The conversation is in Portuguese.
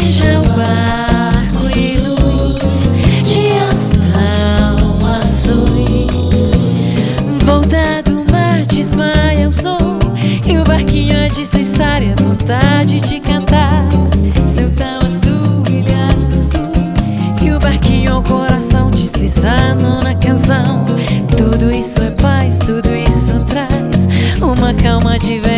Seja o barco e luz de astral azuis. Volta do mar desmaia o sol E o barquinho a deslizar e a vontade de cantar Sertão azul, ilhas do sul E o barquinho ao coração deslizando na canção Tudo isso é paz, tudo isso traz Uma calma de verão